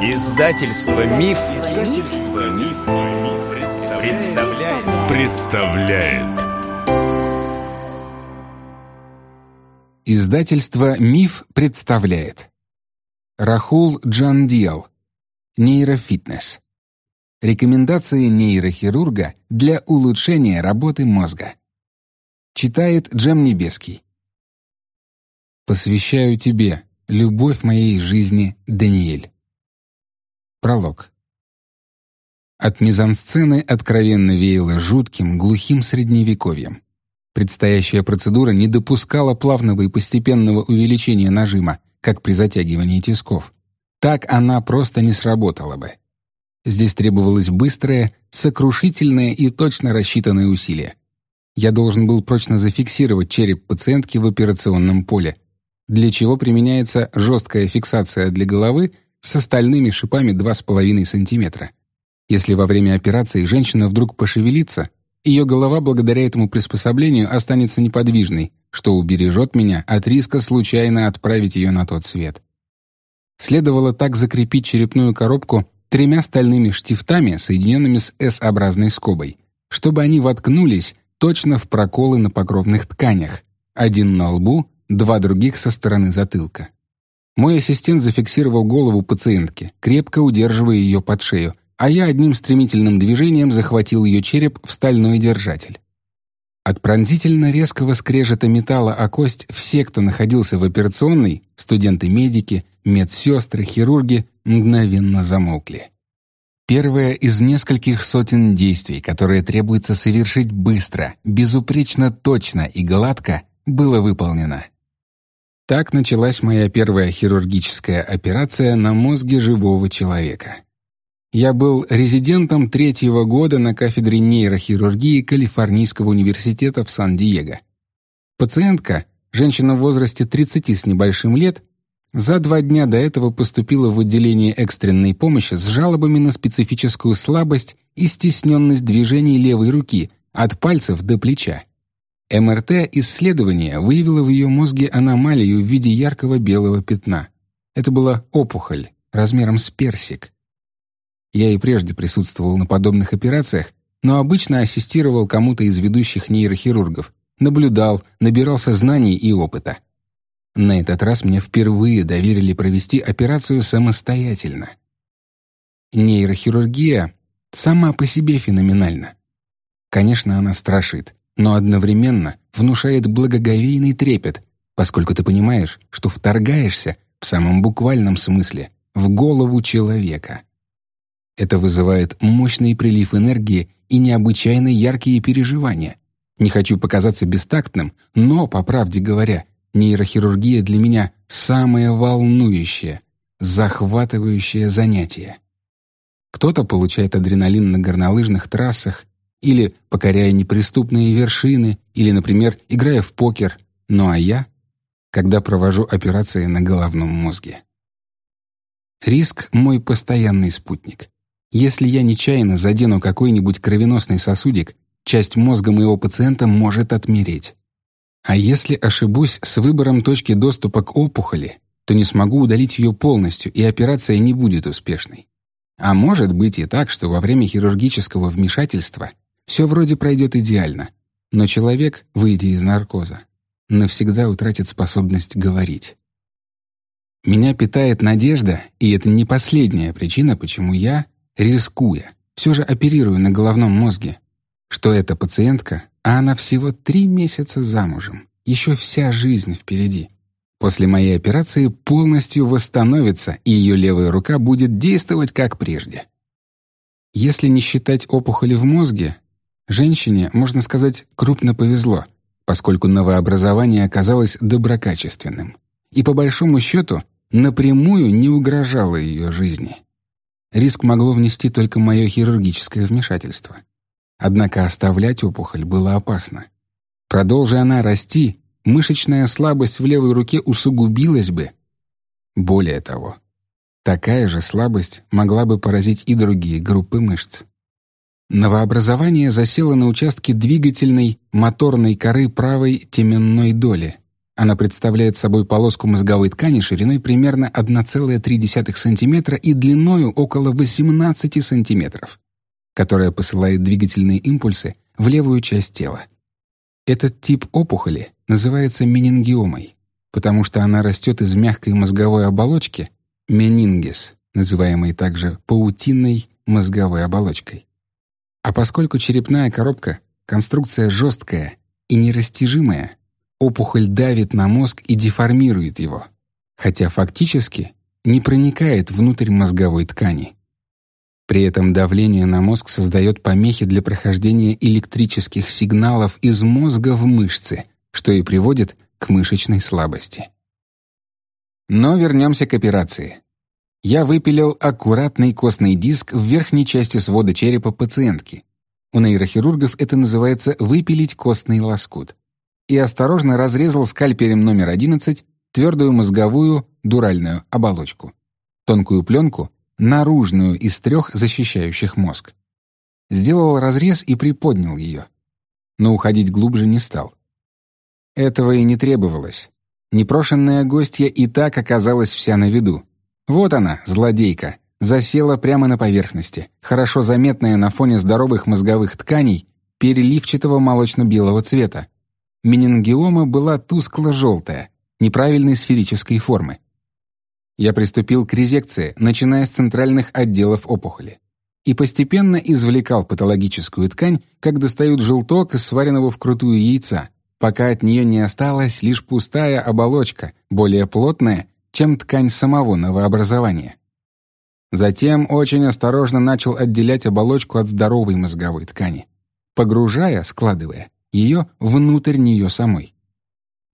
Издательство Миф, Издательство Миф, представляет. представляет. Издательство Миф представляет. Рахул Джандиал. Нейрофитнес. Рекомендации нейрохирурга для улучшения работы мозга. Читает Джем Небеский. Посвящаю тебе, любовь моей жизни, Даниэль. Пролог. От мизансцены откровенно веяло жутким, глухим средневековьем. Предстоящая процедура не допускала плавного и постепенного увеличения нажима, как при затягивании тисков. Так она просто не сработала бы. Здесь требовалось быстрое, сокрушительное и точно рассчитанное усилие. Я должен был прочно зафиксировать череп пациентки в операционном поле, для чего применяется жесткая фиксация для головы с остальными шипами 2,5 см. Если во время операции женщина вдруг пошевелится, ее голова благодаря этому приспособлению останется неподвижной, что убережет меня от риска случайно отправить ее на тот свет. Следовало так закрепить черепную коробку тремя стальными штифтами, соединенными с S-образной скобой, чтобы они воткнулись точно в проколы на покровных тканях, один на лбу, два других со стороны затылка. Мой ассистент зафиксировал голову пациентки, крепко удерживая ее под шею, а я одним стремительным движением захватил ее череп в стальной держатель. От пронзительно резкого скрежета металла о кость все, кто находился в операционной, студенты-медики, медсестры, хирурги, мгновенно замолкли. Первое из нескольких сотен действий, которые требуется совершить быстро, безупречно точно и гладко, было выполнено. Так началась моя первая хирургическая операция на мозге живого человека. Я был резидентом третьего года на кафедре нейрохирургии Калифорнийского университета в Сан-Диего. Пациентка, женщина в возрасте 30 с небольшим лет, за два дня до этого поступила в отделение экстренной помощи с жалобами на специфическую слабость и стесненность движений левой руки от пальцев до плеча. МРТ-исследование выявило в ее мозге аномалию в виде яркого белого пятна. Это была опухоль размером с персик. Я и прежде присутствовал на подобных операциях, но обычно ассистировал кому-то из ведущих нейрохирургов, наблюдал, набирался знаний и опыта. На этот раз мне впервые доверили провести операцию самостоятельно. Нейрохирургия сама по себе феноменальна. Конечно, она страшит но одновременно внушает благоговейный трепет, поскольку ты понимаешь, что вторгаешься в самом буквальном смысле в голову человека. Это вызывает мощный прилив энергии и необычайно яркие переживания. Не хочу показаться бестактным, но, по правде говоря, нейрохирургия для меня самое волнующее, захватывающее занятие. Кто-то получает адреналин на горнолыжных трассах, или покоряя неприступные вершины, или, например, играя в покер. Ну а я, когда провожу операции на головном мозге. Риск — мой постоянный спутник. Если я нечаянно задену какой-нибудь кровеносный сосудик, часть мозга моего пациента может отмереть. А если ошибусь с выбором точки доступа к опухоли, то не смогу удалить ее полностью, и операция не будет успешной. А может быть и так, что во время хирургического вмешательства все вроде пройдет идеально, но человек, выйдя из наркоза, навсегда утратит способность говорить. Меня питает надежда, и это не последняя причина, почему я, рискуя, все же оперирую на головном мозге, что эта пациентка, а она всего три месяца замужем, еще вся жизнь впереди. После моей операции полностью восстановится, и ее левая рука будет действовать как прежде. Если не считать опухоли в мозге, Женщине, можно сказать, крупно повезло, поскольку новообразование оказалось доброкачественным и, по большому счету, напрямую не угрожало ее жизни. Риск могло внести только мое хирургическое вмешательство. Однако оставлять опухоль было опасно. Продолжи она расти, мышечная слабость в левой руке усугубилась бы. Более того, такая же слабость могла бы поразить и другие группы мышц. Новообразование засело на участке двигательной моторной коры правой теменной доли, Она представляет собой полоску мозговой ткани шириной примерно 1,3 см и длиною около 18 см, которая посылает двигательные импульсы в левую часть тела. Этот тип опухоли называется менингиомой, потому что она растет из мягкой мозговой оболочки, менингис, называемой также паутинной мозговой оболочкой. А поскольку черепная коробка — конструкция жесткая и нерастяжимая, опухоль давит на мозг и деформирует его, хотя фактически не проникает внутрь мозговой ткани. При этом давление на мозг создает помехи для прохождения электрических сигналов из мозга в мышцы, что и приводит к мышечной слабости. Но вернемся к операции. Я выпилил аккуратный костный диск в верхней части свода черепа пациентки. У нейрохирургов это называется «выпилить костный лоскут» и осторожно разрезал скальпелем номер 11 твердую мозговую дуральную оболочку, тонкую пленку, наружную из трех защищающих мозг. Сделал разрез и приподнял ее. Но уходить глубже не стал. Этого и не требовалось. Непрошенная гостья и так оказалась вся на виду. Вот она, злодейка, засела прямо на поверхности, хорошо заметная на фоне здоровых мозговых тканей переливчатого молочно-белого цвета, Менингиома была тускло-желтая, неправильной сферической формы. Я приступил к резекции, начиная с центральных отделов опухоли. И постепенно извлекал патологическую ткань, как достают желток из сваренного вкрутую яйца, пока от нее не осталась лишь пустая оболочка, более плотная, чем ткань самого новообразования. Затем очень осторожно начал отделять оболочку от здоровой мозговой ткани, погружая, складывая, ее внутрь нее самой.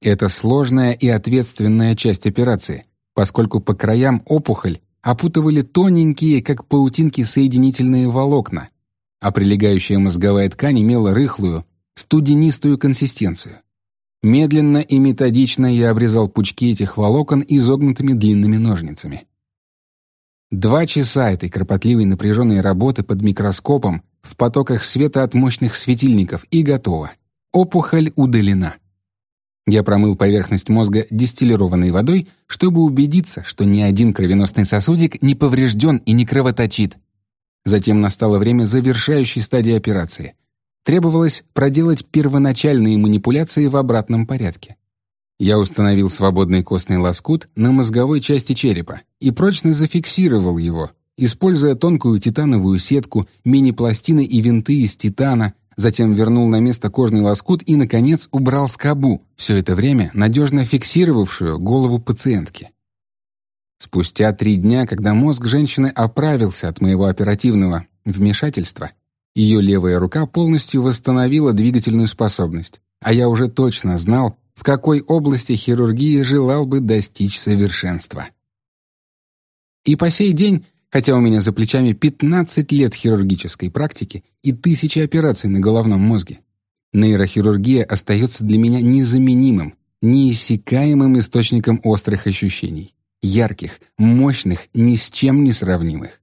Это сложная и ответственная часть операции, поскольку по краям опухоль опутывали тоненькие, как паутинки, соединительные волокна, а прилегающая мозговая ткань имела рыхлую, студенистую консистенцию. Медленно и методично я обрезал пучки этих волокон изогнутыми длинными ножницами. Два часа этой кропотливой напряженной работы под микроскопом в потоках света от мощных светильников и готово. Опухоль удалена. Я промыл поверхность мозга дистиллированной водой, чтобы убедиться, что ни один кровеносный сосудик не поврежден и не кровоточит. Затем настало время завершающей стадии операции. Требовалось проделать первоначальные манипуляции в обратном порядке. Я установил свободный костный лоскут на мозговой части черепа и прочно зафиксировал его, используя тонкую титановую сетку, мини-пластины и винты из титана, затем вернул на место кожный лоскут и, наконец, убрал скобу, все это время надежно фиксировавшую голову пациентки. Спустя три дня, когда мозг женщины оправился от моего оперативного вмешательства, ее левая рука полностью восстановила двигательную способность, а я уже точно знал, в какой области хирургии желал бы достичь совершенства. И по сей день хотя у меня за плечами 15 лет хирургической практики и тысячи операций на головном мозге. Нейрохирургия остается для меня незаменимым, неиссякаемым источником острых ощущений, ярких, мощных, ни с чем не сравнимых.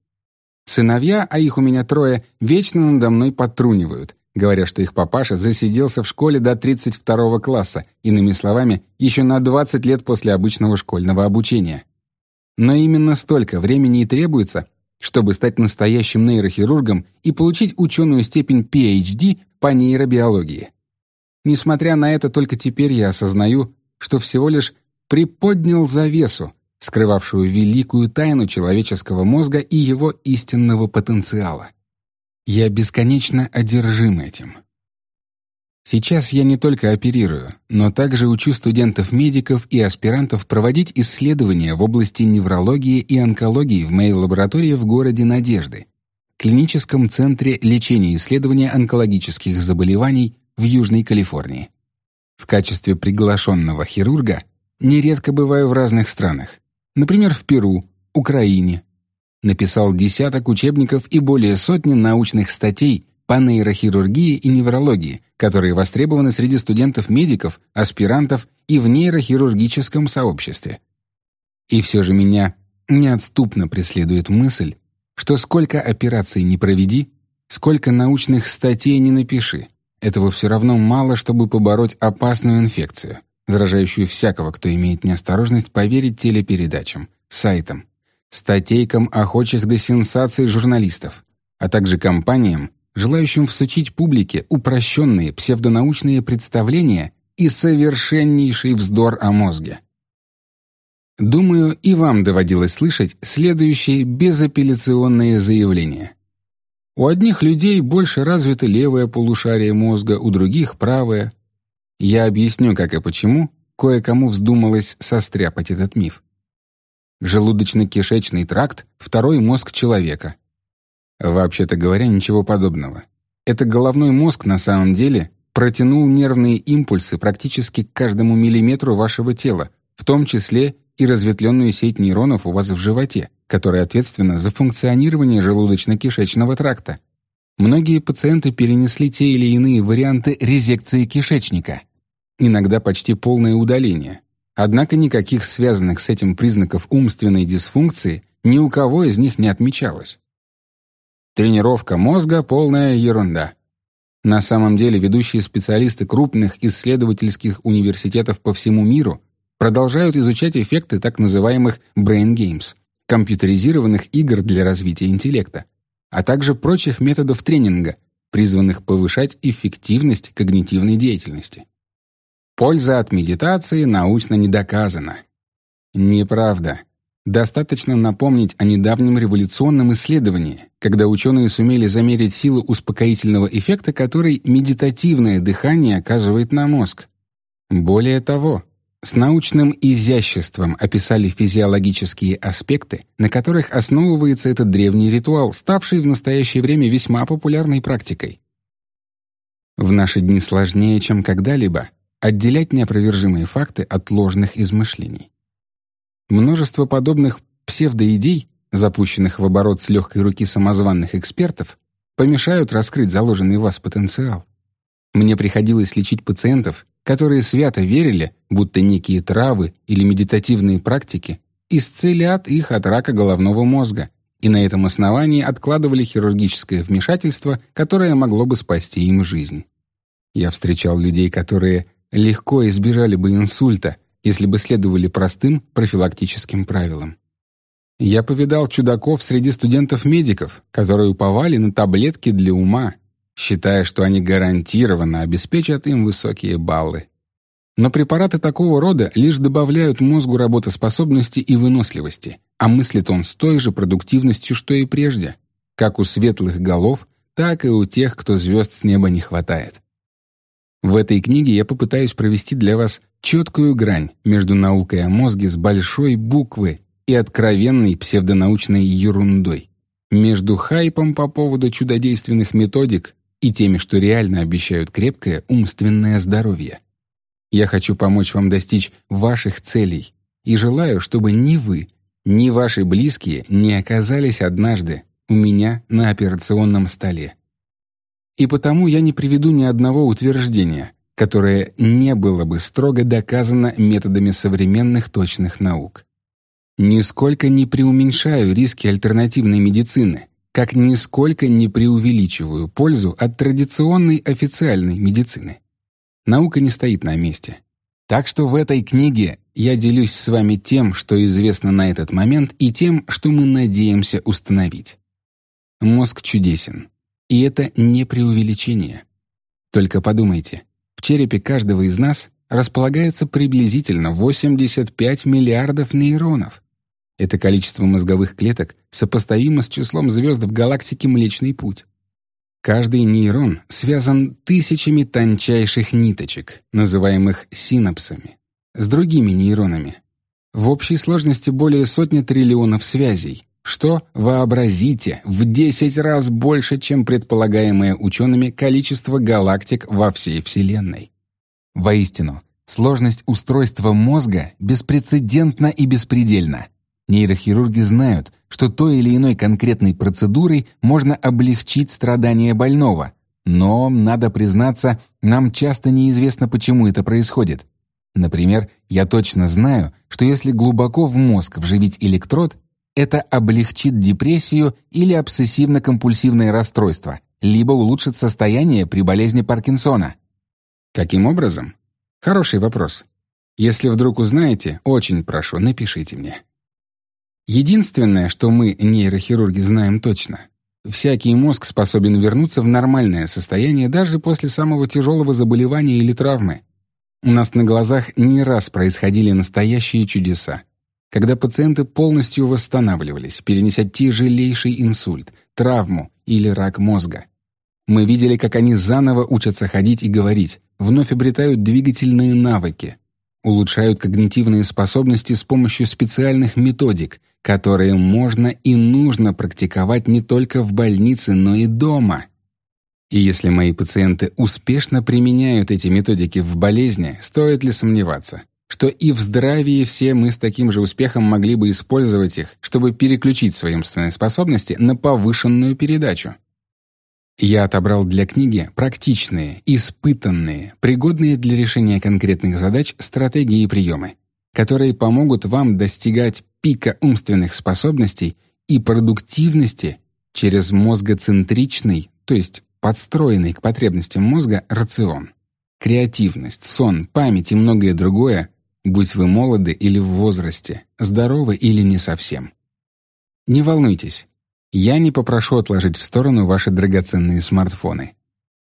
Сыновья, а их у меня трое, вечно надо мной потрунивают, говоря, что их папаша засиделся в школе до 32 класса, иными словами, еще на 20 лет после обычного школьного обучения. Но именно столько времени и требуется, чтобы стать настоящим нейрохирургом и получить ученую степень PhD по нейробиологии. Несмотря на это, только теперь я осознаю, что всего лишь приподнял завесу, скрывавшую великую тайну человеческого мозга и его истинного потенциала. Я бесконечно одержим этим. Сейчас я не только оперирую, но также учу студентов-медиков и аспирантов проводить исследования в области неврологии и онкологии в моей лаборатории в городе Надежды, клиническом центре лечения и исследования онкологических заболеваний в Южной Калифорнии. В качестве приглашенного хирурга нередко бываю в разных странах, например, в Перу, Украине. Написал десяток учебников и более сотни научных статей по нейрохирургии и неврологии, которые востребованы среди студентов-медиков, аспирантов и в нейрохирургическом сообществе. И все же меня неотступно преследует мысль, что сколько операций не проведи, сколько научных статей не напиши, этого все равно мало, чтобы побороть опасную инфекцию, заражающую всякого, кто имеет неосторожность поверить телепередачам, сайтам, статейкам охочих до сенсаций журналистов, а также компаниям, желающим всучить публике упрощенные псевдонаучные представления и совершеннейший вздор о мозге. Думаю, и вам доводилось слышать следующие безапелляционные заявления. У одних людей больше развито левое полушарие мозга, у других — правое. Я объясню, как и почему, кое-кому вздумалось состряпать этот миф. Желудочно-кишечный тракт — второй мозг человека. Вообще-то говоря, ничего подобного. Это головной мозг на самом деле протянул нервные импульсы практически к каждому миллиметру вашего тела, в том числе и разветвленную сеть нейронов у вас в животе, которая ответственна за функционирование желудочно-кишечного тракта. Многие пациенты перенесли те или иные варианты резекции кишечника. Иногда почти полное удаление. Однако никаких связанных с этим признаков умственной дисфункции ни у кого из них не отмечалось. Тренировка мозга — полная ерунда. На самом деле ведущие специалисты крупных исследовательских университетов по всему миру продолжают изучать эффекты так называемых brain games — компьютеризированных игр для развития интеллекта, а также прочих методов тренинга, призванных повышать эффективность когнитивной деятельности. Польза от медитации научно не доказана. Неправда. Достаточно напомнить о недавнем революционном исследовании, когда ученые сумели замерить силу успокоительного эффекта, который медитативное дыхание оказывает на мозг. Более того, с научным изяществом описали физиологические аспекты, на которых основывается этот древний ритуал, ставший в настоящее время весьма популярной практикой. В наши дни сложнее, чем когда-либо, отделять неопровержимые факты от ложных измышлений. Множество подобных псевдоидей, запущенных в оборот с легкой руки самозванных экспертов, помешают раскрыть заложенный в вас потенциал. Мне приходилось лечить пациентов, которые свято верили, будто некие травы или медитативные практики исцелят их от рака головного мозга, и на этом основании откладывали хирургическое вмешательство, которое могло бы спасти им жизнь. Я встречал людей, которые легко избежали бы инсульта, если бы следовали простым профилактическим правилам. Я повидал чудаков среди студентов-медиков, которые уповали на таблетки для ума, считая, что они гарантированно обеспечат им высокие баллы. Но препараты такого рода лишь добавляют мозгу работоспособности и выносливости, а мыслит он с той же продуктивностью, что и прежде, как у светлых голов, так и у тех, кто звезд с неба не хватает. В этой книге я попытаюсь провести для вас четкую грань между наукой о мозге с большой буквы и откровенной псевдонаучной ерундой, между хайпом по поводу чудодейственных методик и теми, что реально обещают крепкое умственное здоровье. Я хочу помочь вам достичь ваших целей и желаю, чтобы ни вы, ни ваши близкие не оказались однажды у меня на операционном столе. И потому я не приведу ни одного утверждения, которое не было бы строго доказано методами современных точных наук. Нисколько не преуменьшаю риски альтернативной медицины, как нисколько не преувеличиваю пользу от традиционной официальной медицины. Наука не стоит на месте. Так что в этой книге я делюсь с вами тем, что известно на этот момент, и тем, что мы надеемся установить. Мозг чудесен. И это не преувеличение. Только подумайте, в черепе каждого из нас располагается приблизительно 85 миллиардов нейронов. Это количество мозговых клеток сопоставимо с числом звезд в галактике Млечный Путь. Каждый нейрон связан тысячами тончайших ниточек, называемых синапсами, с другими нейронами. В общей сложности более сотни триллионов связей, что, вообразите, в 10 раз больше, чем предполагаемое учеными количество галактик во всей Вселенной. Воистину, сложность устройства мозга беспрецедентна и беспредельна. Нейрохирурги знают, что той или иной конкретной процедурой можно облегчить страдания больного, но, надо признаться, нам часто неизвестно, почему это происходит. Например, я точно знаю, что если глубоко в мозг вживить электрод, это облегчит депрессию или обсессивно-компульсивное расстройство, либо улучшит состояние при болезни Паркинсона. Каким образом? Хороший вопрос. Если вдруг узнаете, очень прошу, напишите мне. Единственное, что мы, нейрохирурги, знаем точно — всякий мозг способен вернуться в нормальное состояние даже после самого тяжелого заболевания или травмы. У нас на глазах не раз происходили настоящие чудеса, когда пациенты полностью восстанавливались, перенеся тяжелейший инсульт, травму или рак мозга. Мы видели, как они заново учатся ходить и говорить, вновь обретают двигательные навыки, улучшают когнитивные способности с помощью специальных методик, которые можно и нужно практиковать не только в больнице, но и дома. И если мои пациенты успешно применяют эти методики в болезни, стоит ли сомневаться, что и в здравии все мы с таким же успехом могли бы использовать их, чтобы переключить свои умственные способности на повышенную передачу? Я отобрал для книги практичные, испытанные, пригодные для решения конкретных задач стратегии и приемы, которые помогут вам достигать пика умственных способностей и продуктивности через мозгоцентричный, то есть подстроенный к потребностям мозга рацион. Креативность, сон, память и многое другое, будь вы молоды или в возрасте, здоровы или не совсем. Не волнуйтесь, я не попрошу отложить в сторону ваши драгоценные смартфоны.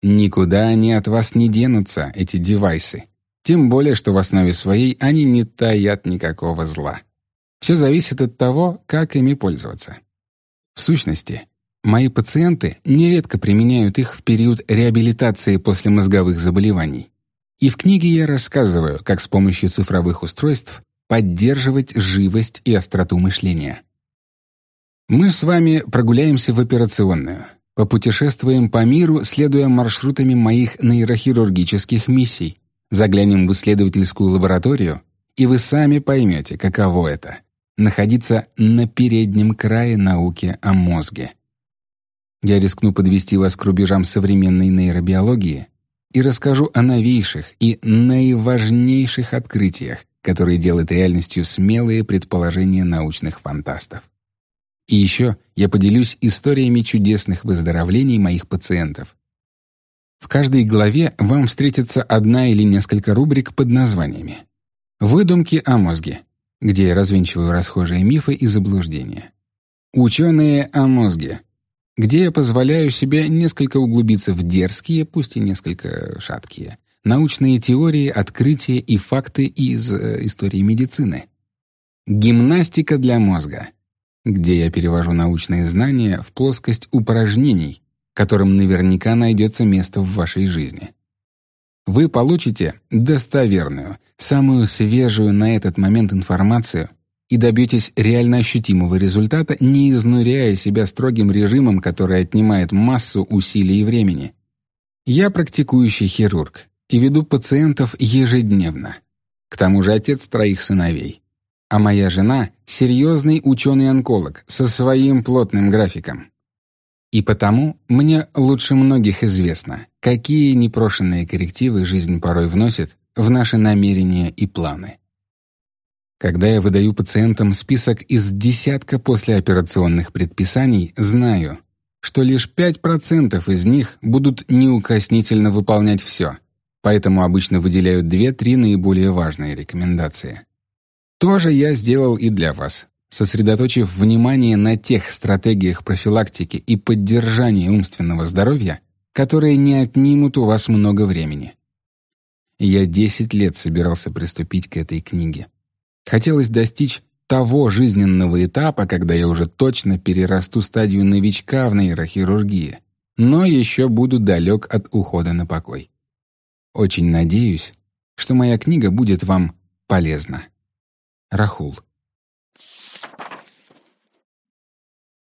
Никуда они от вас не денутся, эти девайсы. Тем более, что в основе своей они не таят никакого зла. Все зависит от того, как ими пользоваться. В сущности, мои пациенты нередко применяют их в период реабилитации после мозговых заболеваний. И в книге я рассказываю, как с помощью цифровых устройств поддерживать живость и остроту мышления. Мы с вами прогуляемся в операционную, попутешествуем по миру, следуя маршрутами моих нейрохирургических миссий, заглянем в исследовательскую лабораторию, и вы сами поймете, каково это — находиться на переднем крае науки о мозге. Я рискну подвести вас к рубежам современной нейробиологии и расскажу о новейших и наиважнейших открытиях, которые делают реальностью смелые предположения научных фантастов. И еще я поделюсь историями чудесных выздоровлений моих пациентов. В каждой главе вам встретится одна или несколько рубрик под названиями. «Выдумки о мозге», где я развенчиваю расхожие мифы и заблуждения. «Ученые о мозге», где я позволяю себе несколько углубиться в дерзкие, пусть и несколько шаткие, научные теории, открытия и факты из э, истории медицины. Гимнастика для мозга, где я перевожу научные знания в плоскость упражнений, которым наверняка найдется место в вашей жизни. Вы получите достоверную, самую свежую на этот момент информацию и добьетесь реально ощутимого результата, не изнуряя себя строгим режимом, который отнимает массу усилий и времени. Я практикующий хирург и веду пациентов ежедневно. К тому же отец троих сыновей а моя жена — серьезный ученый-онколог со своим плотным графиком. И потому мне лучше многих известно, какие непрошенные коррективы жизнь порой вносит в наши намерения и планы. Когда я выдаю пациентам список из десятка послеоперационных предписаний, знаю, что лишь 5% из них будут неукоснительно выполнять все, поэтому обычно выделяют 2-3 наиболее важные рекомендации. То же я сделал и для вас, сосредоточив внимание на тех стратегиях профилактики и поддержания умственного здоровья, которые не отнимут у вас много времени. Я 10 лет собирался приступить к этой книге. Хотелось достичь того жизненного этапа, когда я уже точно перерасту стадию новичка в нейрохирургии, но еще буду далек от ухода на покой. Очень надеюсь, что моя книга будет вам полезна. Рахул.